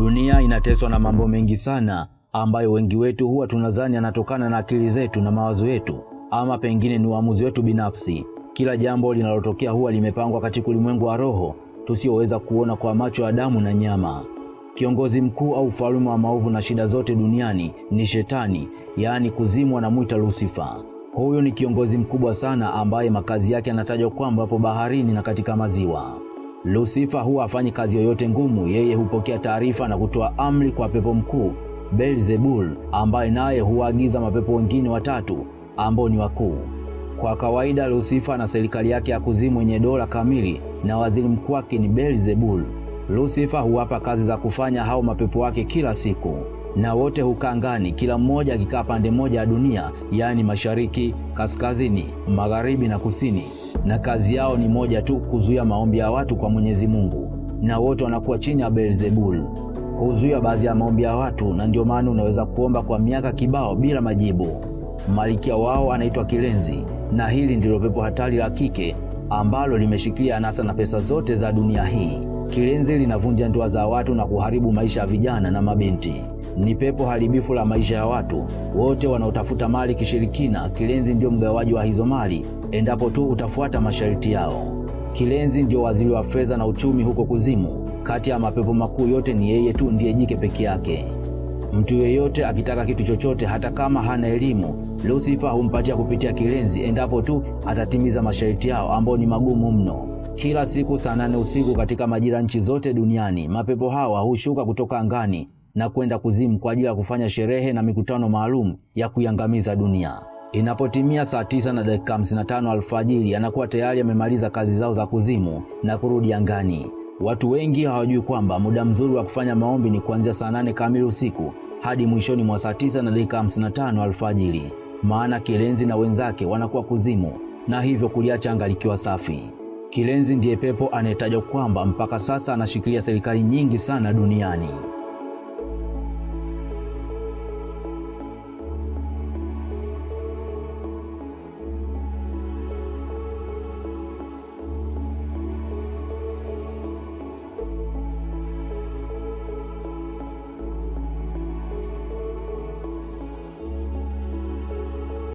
Dunia inateswa na mambo mengi sana ambayo wengi wetu huwa tunadhani yanatokana na akili zetu na mawazo yetu, ama pengine ni uamuzi wetu binafsi. Kila jambo linalotokea huwa limepangwa katika ulimwengu wa roho tusioweza kuona kwa macho ya damu na nyama. Kiongozi mkuu au ufalme wa maovu na shida zote duniani ni Shetani, yaani kuzimu mwita Lusifa. Huyu ni kiongozi mkubwa sana ambaye makazi yake yanatajwa kwamba hapo baharini na katika maziwa. Lusifa huwa hafanyi kazi yoyote ngumu, yeye hupokea taarifa na kutoa amri kwa pepo mkuu Beelzebul, ambaye naye huwaagiza mapepo wengine watatu ambao ni wakuu. Kwa kawaida Lusifa na serikali yake ya kuzimu yenye dola kamili na waziri mkuu wake ni Beelzebul. Lusifa huwapa kazi za kufanya hao mapepo wake kila siku, na wote hukaa ngani, kila mmoja akikaa pande moja ya dunia, yaani mashariki, kaskazini, magharibi na kusini, na kazi yao ni moja tu, kuzuia maombi ya watu kwa Mwenyezi Mungu, na wote wanakuwa chini ya Beelzebul. Huzuia baadhi ya maombi ya watu, na ndio maana unaweza kuomba kwa miaka kibao bila majibu. malikia wao anaitwa Kilenzi, na hili ndilo pepo hatari la kike ambalo limeshikilia anasa na pesa zote za dunia hii. Kilenzi linavunja ndoa za watu na kuharibu maisha ya vijana na mabinti. Ni pepo haribifu la maisha ya watu wote wanaotafuta mali kishirikina. Kilenzi ndio mgawaji wa hizo mali endapo tu utafuata masharti yao. Kilenzi ndio waziri wa fedha na uchumi huko kuzimu. Kati ya mapepo makuu yote ni yeye tu ndiye jike peke yake. Mtu yeyote akitaka kitu chochote, hata kama hana elimu, Lusifa humpatia kupitia Kilenzi endapo tu atatimiza masharti yao ambao ni magumu mno. Kila siku saa nane usiku katika majira nchi zote duniani, mapepo hawa hushuka kutoka angani na kwenda kuzimu kwa ajili ya kufanya sherehe na mikutano maalum ya kuiangamiza dunia. Inapotimia saa tisa na dakika 55 alfajiri, anakuwa tayari amemaliza kazi zao za kuzimu na kurudi angani. Watu wengi hawajui kwamba muda mzuri wa kufanya maombi ni kuanzia saa nane kamili usiku hadi mwishoni mwa saa tisa na dakika 55 alfajiri, maana Kilenzi na wenzake wanakuwa kuzimu na hivyo kuliacha anga likiwa safi. Kilenzi ndiye pepo anayetajwa kwamba mpaka sasa anashikilia serikali nyingi sana duniani.